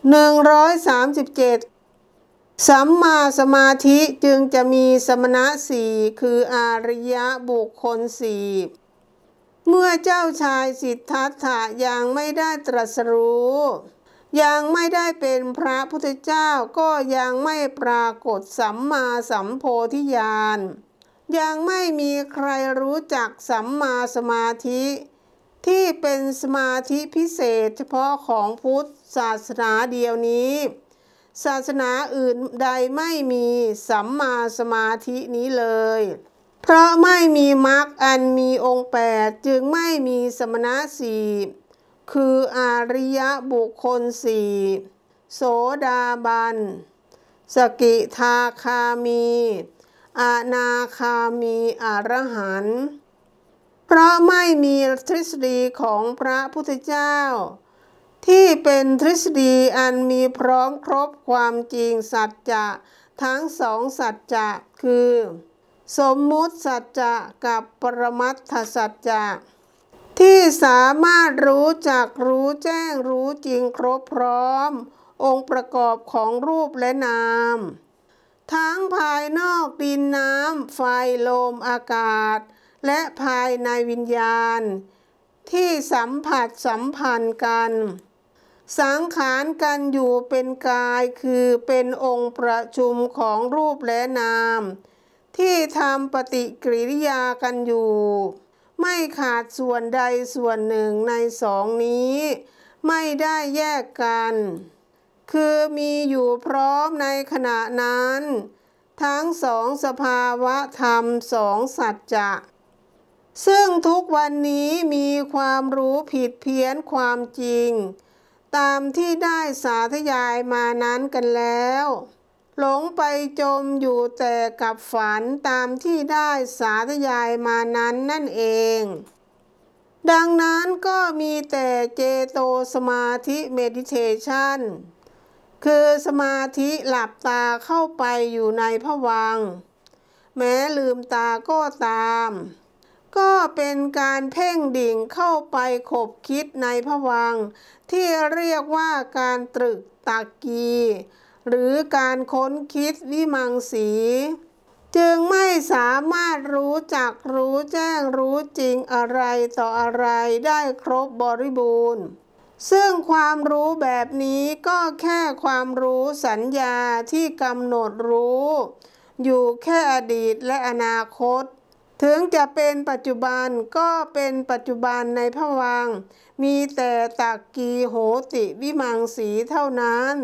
137 สัมมาสมาธิจึงจะมีสมณะสี่คืออาริยะบุคคลสี่เมื่อเจ้าชายสิทธัตถะยังไม่ได้ตรัสรู้ยังไม่ได้เป็นพระพุทธเจ้าก็ยังไม่ปรากฏสัมมาสัมโพธิญาณ ยังไม่มีใครรู้จักสัมมาสมาธิ ที่เป็นสมาธิพิเศษเฉพาะของพุทธศาสนาเดียวนี้ ศาสนาอื่นใดไม่มีสัมมาสมาธินี้เลย เพราะไม่มีมรรคอันมีองค์แปดจึงไม่มีสมณะสี่คืออาริยบุคคลสี่โสดาบัน สกิทาคามี อานาคามีอรหันต์ เพราะไม่มีทฤษฎีของพระพุทธเจ้า ที่เป็นทฤษฎีอันมีพร้อมครบความจริงสัจจะทั้งสองสัจจะคือ สมมุติสัจจะกับปรมัตถสัจจะที่สามารถรู้จักรู้แจ้งรู้จริงครบพร้อม องค์ประกอบของรูปและนาม ทั้งภายนอกดินน้ำไฟลมอากาศ และภายในวิญญาณ ที่สัมผัสสัมพันธ์กัน สังขารกันอยู่เป็นกายคือเป็นองค์ประชุมของรูปและนาม ที่ทำปฏิกิริยากันอยู่ ไม่ขาดส่วนใดส่วนหนึ่งในสองนี้ ไม่ได้แยกกัน คือมีอยู่พร้อมในขณะนั้นทั้งสองสภาวะธรรมสองสัจจะ ซึ่งทุกวันนี้มีความรู้ผิดเพี้ยนความจริง ตามที่ได้สาธยายมานั้นกันแล้ว หลงไปจมอยู่แต่กับฝันตามที่ได้สาธยายมานั้นนั่นเอง ดังนั้นก็มีแต่เจโตสมาธิเมดิเทชันคือสมาธิหลับตาเข้าไปอยู่ในผวัง แม้ลืมตาก็ตาม ก็เป็นการเพ่งดิ่งเข้าไปขบคิดในผวัง ที่เรียกว่าการตรึกตักกี หรือการค้นคิดวิมังสี จึงไม่สามารถรู้จักรู้แจ้งรู้จริงอะไรต่ออะไรได้ครบบริบูรณ์ ซึ่งความรู้แบบนี้ก็แค่ความรู้สัญญาที่กำหนดรู้ อยู่แค่อดีตและอนาคต ถึงจะเป็นปัจจุบันก็เป็นปัจจุบันในภวัง มีแต่ตักกีโหติวิมังสีเท่านั้น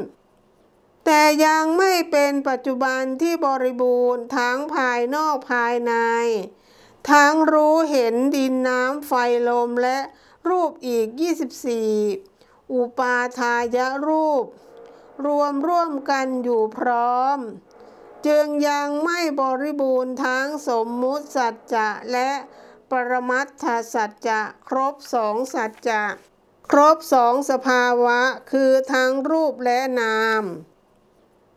แต่ยังไม่เป็นปัจจุบันที่บริบูรณ์ทั้งภายนอกภายใน ทั้งรู้เห็นดินน้ำไฟลมและรูปอีก 24 อุปาทายรูป รวมร่วมกันอยู่พร้อม จึงยังไม่บริบูรณ์ทั้งสมมุติสัจจะและปรมัตถสัจจะครบสองสัจจะ ครบสองสภาวะคือทั้งรูปและนาม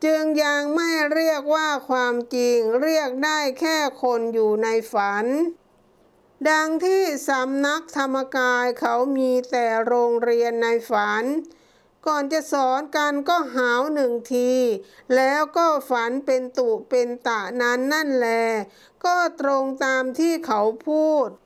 จึงยังไม่เรียกว่าความจริงเรียกได้แค่คนอยู่ในฝัน ดังที่สำนักธรรมกายเขามีแต่โรงเรียนในฝัน ก่อนจะสอนกันก็หาวหนึ่งที แล้วก็ฝันเป็นตุเป็นตะนั้นนั่นแล ก็ตรงตามที่เขาพูด